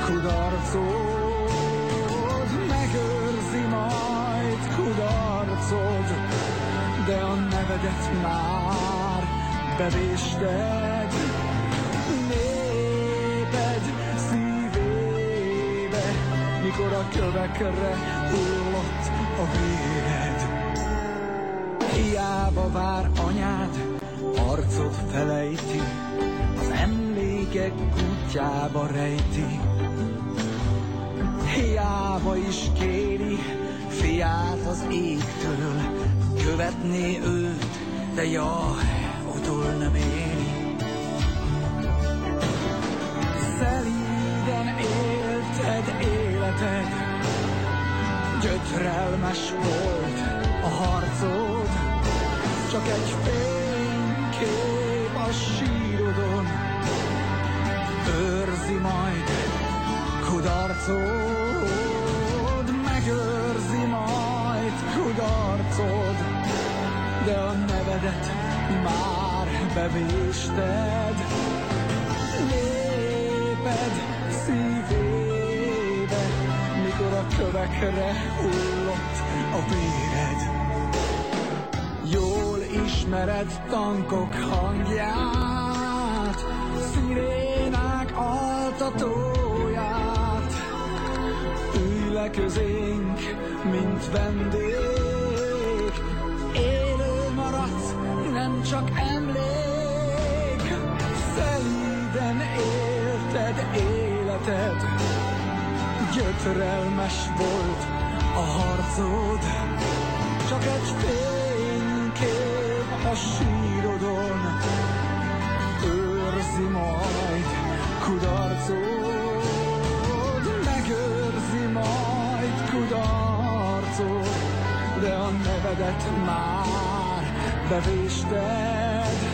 Kudarcod, megőrzi majd kudarcod, de a nevedet már bevésted. Néped szívébe, mikor a kövekre hullott a véred. Hiába vár anyád, arcod felejti, az emlékek kutyába rejti. Hiába is kéri fiát az égtől, követné őt, de jaj, utol nem éri. Szelíden élted életed, gyötrelmes volt a harcod, csak egy fénykép a sírodon, őrzi majd kudarcod, kudarcod, de a nevedet már bevésted. Néped szívébe, mikor a kövekre hullott a véred. Jól ismered tankok hangját, szirénák altatóját. Ülj le közénk, mint vendég, élted életed, gyötrelmes volt a harcod, csak egy fénykép a sírodon, őrzi majd kudarcod, megőrzi majd kudarcod, de a nevedet már bevésted.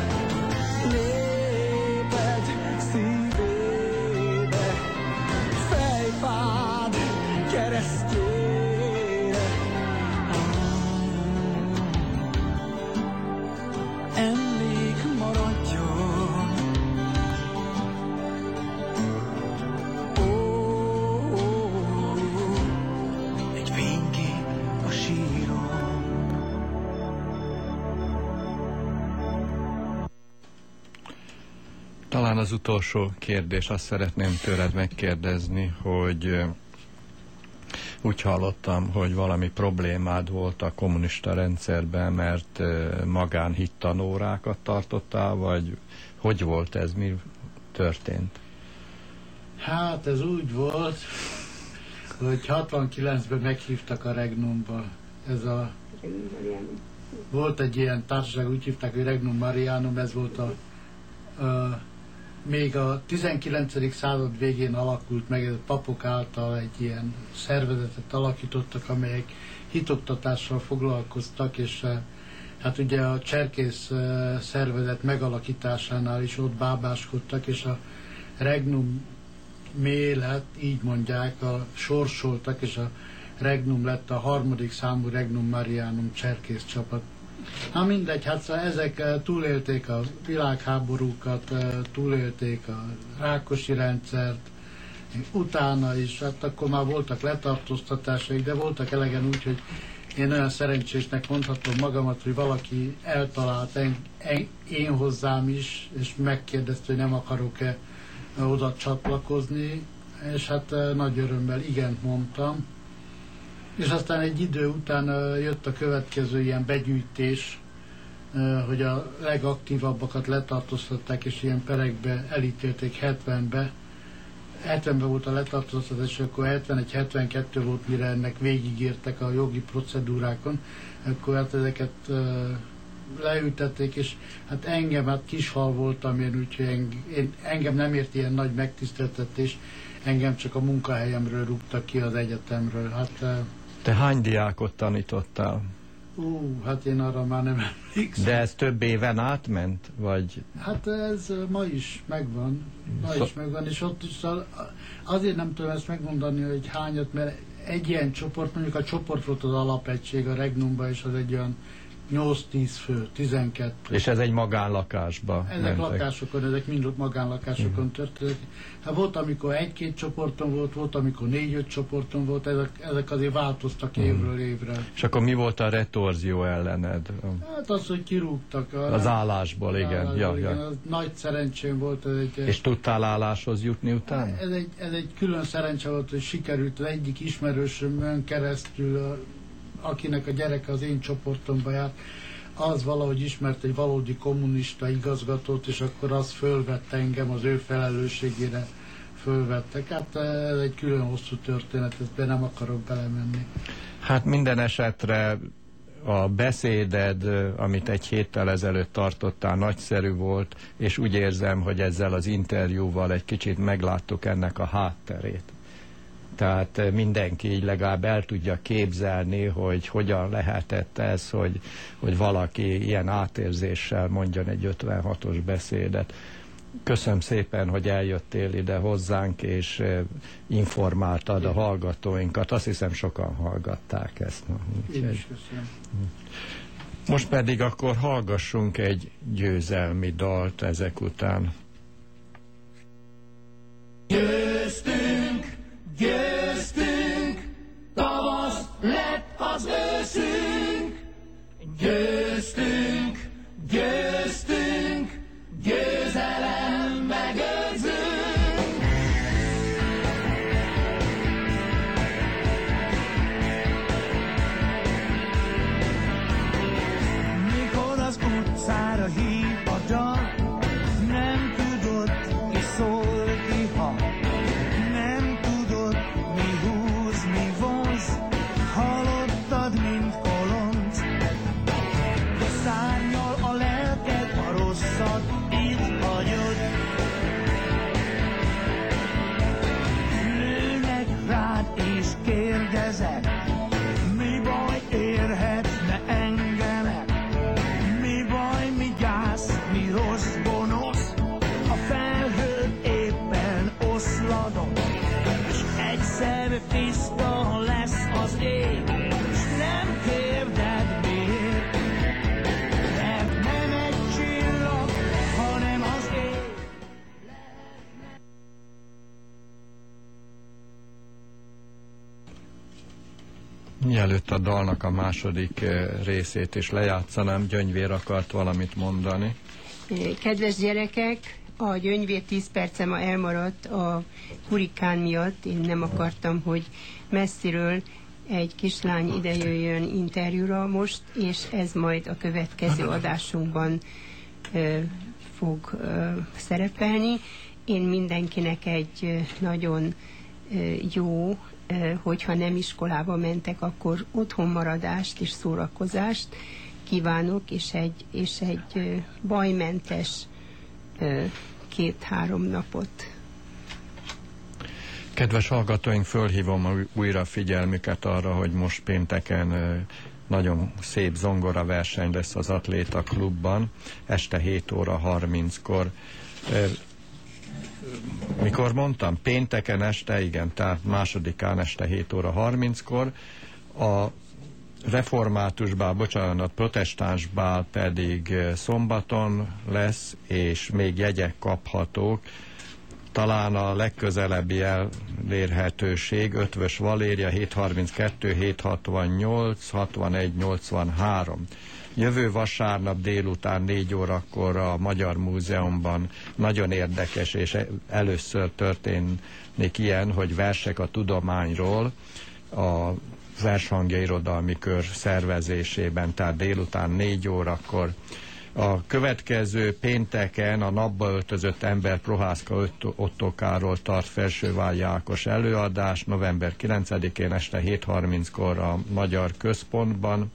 Az utolsó kérdés, azt szeretném tőled megkérdezni, hogy úgy hallottam, hogy valami problémád volt a kommunista rendszerben, mert magánhittanórákat tartottál, vagy hogy volt ez, mi történt? Hát ez úgy volt, hogy 69-ben meghívtak a Regnumba. Ez a, volt egy ilyen társaság, úgy hívták, hogy Regnum Marianum, ez volt a, a még a 19. század végén alakult meg, ez a papok által egy ilyen szervezetet alakítottak, amelyek hitoktatással foglalkoztak, és eh, hát ugye a cserkész eh, szervezet megalakításánál is ott bábáskodtak, és a Regnum mélet, így mondják, a sorsoltak, és a Regnum lett a harmadik számú Regnum Marianum cserkész csapat. Na mindegy, hát szóval ezek eh, túlélték a világháborúkat, eh, túlélték a Rákosi rendszert, utána is, hát akkor már voltak letartóztatásaik, de voltak elegen úgy, hogy én olyan szerencsésnek mondhatom magamat, hogy valaki eltalált en, en, én hozzám is, és megkérdezte, hogy nem akarok-e oda csatlakozni, és hát eh, nagy örömmel igent mondtam. És aztán egy idő után jött a következő ilyen begyűjtés, hogy a legaktívabbakat letartóztatták, és ilyen perekbe elítélték 70-be. 70-ben volt a letartóztatás, és akkor 71-72 volt, mire ennek végigértek a jogi procedúrákon. Akkor hát ezeket leültették, és hát engem, hát kishal voltam én, úgyhogy én, engem nem ért ilyen nagy megtiszteltetés, engem csak a munkahelyemről rúgtak ki az egyetemről. Hát Te hány diákot tanítottál? Ú, hát én arra már nem *laughs* emlékszem. De ez több éven átment? Vagy Hát ez ma is megvan, ma Szó- is megvan, és ott is azért nem tudom ezt megmondani, hogy hányat, mert egy ilyen csoport, mondjuk a csoport volt az alapegység a Regnumban, és az egy olyan 8-10 fő, 12. És ez egy magánlakásba Ezek mentek. lakásokon, ezek mind magánlakásokon Mhm. történtek. Hát volt, amikor egy-két csoporton volt, volt, amikor négy-öt csoporton volt, ezek, ezek azért változtak Mhm. évről évre. És akkor mi volt a retorzió ellened? Hát az, hogy kirúgtak. A, Az állásból, igen. állásból, Ja, igen. ja. Az nagy szerencsém volt. Ez egy, És tudtál álláshoz jutni utána? ez egy, ez egy külön szerencse volt, hogy sikerült az egyik ismerősömön keresztül, akinek a gyereke az én csoportomba járt, az valahogy ismert egy valódi kommunista igazgatót, és akkor az fölvette engem az ő felelősségére fölvettek. Hát ez egy külön hosszú történet, ebben nem akarok belemenni. Hát minden esetre a beszéded, amit egy héttel ezelőtt tartottál, nagyszerű volt, és úgy érzem, hogy ezzel az interjúval egy kicsit megláttuk ennek a hátterét. Tehát mindenki így legalább el tudja képzelni, hogy hogyan lehetett ez, hogy, hogy valaki ilyen átérzéssel mondjon egy 56-os beszédet. Köszönöm szépen, hogy eljöttél ide hozzánk, és eh, informáltad a hallgatóinkat. Azt hiszem, sokan hallgatták ezt. ma. Én is köszönöm. Most pedig akkor hallgassunk egy győzelmi dalt ezek után. Mielőtt a dalnak a második eh, részét is lejátszanám, Gyöngyvér akart valamit mondani. Kedves gyerekek, a gyöngyvér 10 perce ma elmaradt a hurikán miatt. Én nem akartam, hogy messziről egy kislány ide jöjjön interjúra most, és ez majd a következő adásunkban ö, fog ö, szerepelni. Én mindenkinek egy nagyon ö, jó, hogyha nem iskolába mentek, akkor otthon maradást és szórakozást kívánok, és egy, és egy bajmentes két-három napot. Kedves hallgatóink, fölhívom új- újra figyelmüket arra, hogy most pénteken nagyon szép zongora verseny lesz az Atléta Klubban, este 7 óra 30-kor. Mikor mondtam? Pénteken este, igen, tehát másodikán este 7 óra 30-kor. A református bál, bocsánat, protestáns bál pedig eh, szombaton lesz, és még jegyek kaphatók. Talán a legközelebbi elérhetőség Ötvös Valéria 732, 768, 61, 83. Jövő vasárnap délután 4 órakor a Magyar Múzeumban nagyon érdekes és először történik ilyen, hogy versek a tudományról a vershangja irodalmi kör szervezésében, tehát délután 4 órakor. A következő pénteken a napba öltözött ember Prohászka Otto- Ottokáról tart Felsővály Ákos előadás, november 9-én este 7.30-kor a Magyar Központban,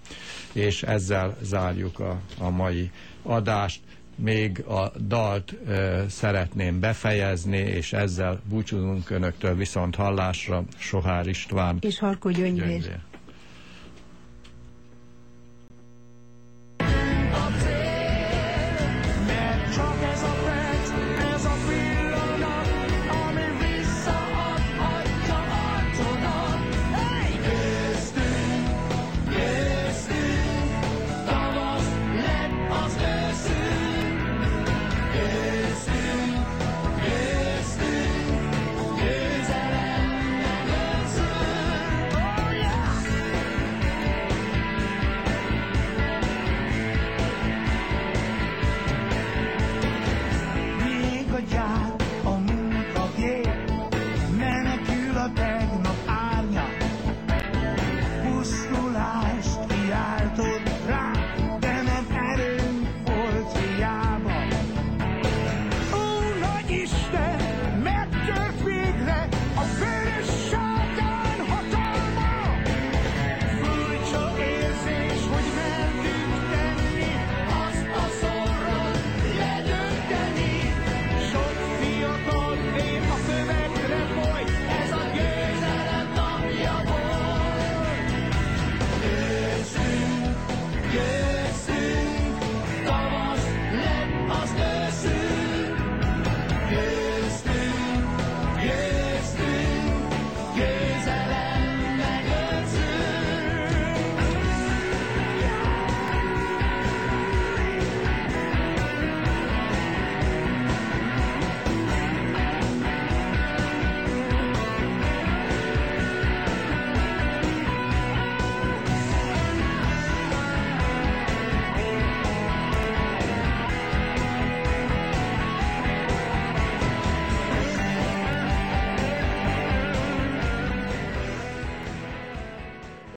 és ezzel zárjuk a, a mai adást. Még a dalt ö, szeretném befejezni, és ezzel búcsúzunk Önöktől viszont hallásra. Sohár István. És Harkó Gyöngyvér. Gyöngyvér.